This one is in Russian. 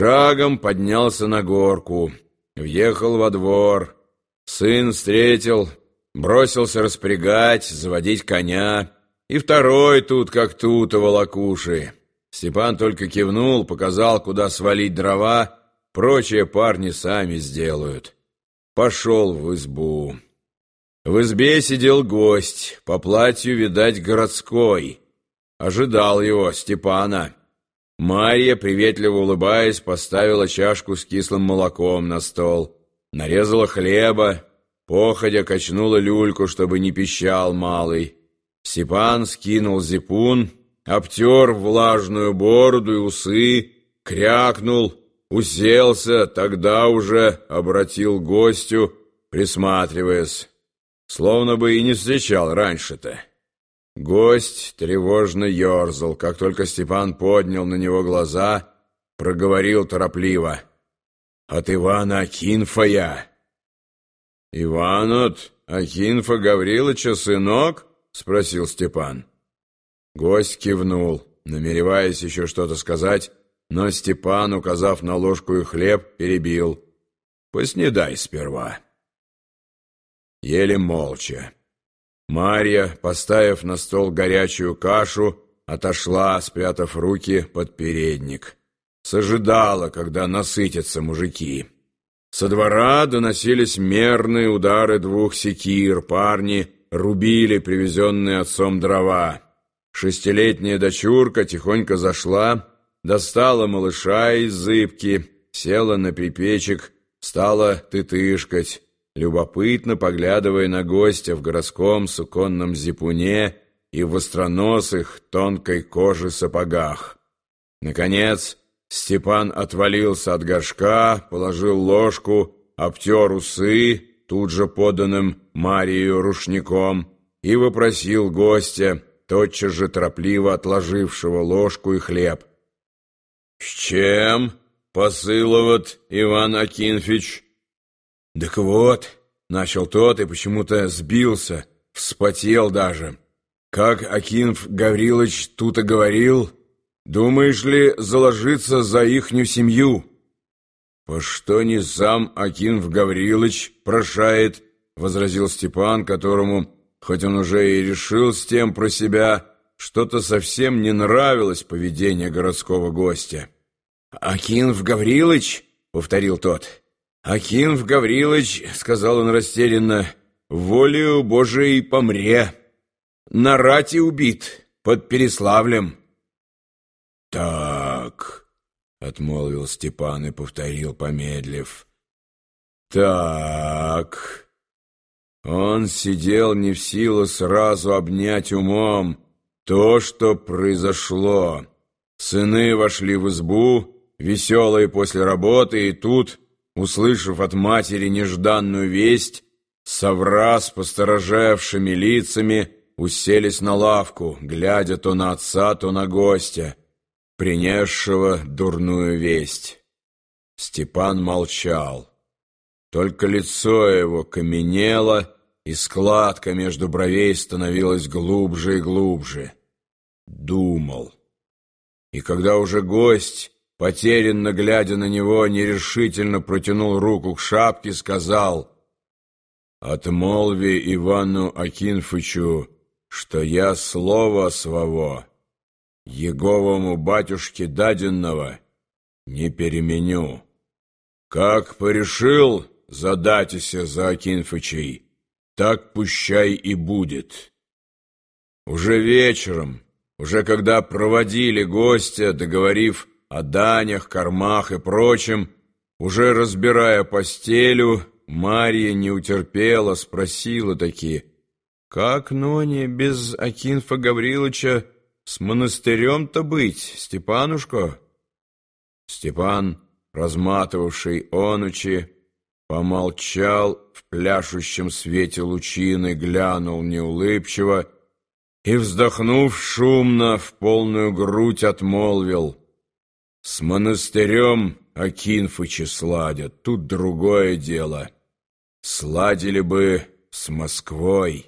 Шагом поднялся на горку, въехал во двор. Сын встретил, бросился распрягать, заводить коня. И второй тут, как тут, у волокуши. Степан только кивнул, показал, куда свалить дрова, прочие парни сами сделают. Пошел в избу. В избе сидел гость, по платью, видать, городской. Ожидал его, Степана. Марья, приветливо улыбаясь, поставила чашку с кислым молоком на стол, нарезала хлеба, походя качнула люльку, чтобы не пищал малый. Степан скинул зипун, обтер влажную бороду и усы, крякнул, уселся, тогда уже обратил гостю, присматриваясь, словно бы и не встречал раньше-то. Гость тревожно ерзал. Как только Степан поднял на него глаза, проговорил торопливо. «От Ивана Акинфа «Иван от Акинфа Гавриловича сынок?» — спросил Степан. Гость кивнул, намереваясь еще что-то сказать, но Степан, указав на ложку и хлеб, перебил. «Поснедай сперва». Ели молча. Марья, поставив на стол горячую кашу, отошла, спрятав руки под передник. Сожидала, когда насытятся мужики. Со двора доносились мерные удары двух секир, парни рубили привезенные отцом дрова. Шестилетняя дочурка тихонько зашла, достала малыша из зыбки, села на припечек, стала тытышкать любопытно поглядывая на гостя в городском суконном зипуне и в остроносых тонкой кожи сапогах. Наконец Степан отвалился от горшка, положил ложку, обтер усы, тут же поданным Марию рушником, и вопросил гостя, тотчас же торопливо отложившего ложку и хлеб. «С чем посыловат Иван Акинфич?» «Так вот», — начал тот и почему-то сбился, вспотел даже. «Как Акинф Гаврилович тут и говорил, думаешь ли заложиться за ихню семью?» «По что не сам Акинф Гаврилович прошает?» — возразил Степан, которому, хоть он уже и решил с тем про себя, что-то совсем не нравилось поведение городского гостя. «Акинф Гаврилович?» — повторил тот. «Акинф Гаврилович, — сказал он растерянно, — волею Божией помре. На рате убит, под Переславлем». «Так», — отмолвил Степан и повторил, помедлив. «Так». Он сидел не в силу сразу обнять умом то, что произошло. Сыны вошли в избу, веселые после работы, и тут услышав от матери нежданную весть, совра с посторожевшими лицами уселись на лавку, глядя то на отца, то на гостя, принесшего дурную весть. Степан молчал. Только лицо его каменело, и складка между бровей становилась глубже и глубже. Думал. И когда уже гость потерянно глядя на него, нерешительно протянул руку к шапке, сказал «Отмолви Ивану Акинфычу, что я слово своего, Еговому батюшке даденного, не переменю. Как порешил задатися за Акинфычей, так пущай и будет». Уже вечером, уже когда проводили гостя, договорив о данях, кормах и прочем, уже разбирая постелю, Марья не утерпела, спросила таки, «Как, Ноне, без Акинфа Гавриловича с монастырем-то быть, Степанушка?» Степан, разматывавший онучи, помолчал в пляшущем свете лучины, глянул неулыбчиво и, вздохнув шумно, в полную грудь отмолвил — с монастырем Акинфычи сладят, тут другое дело. Сладили бы с Москвой.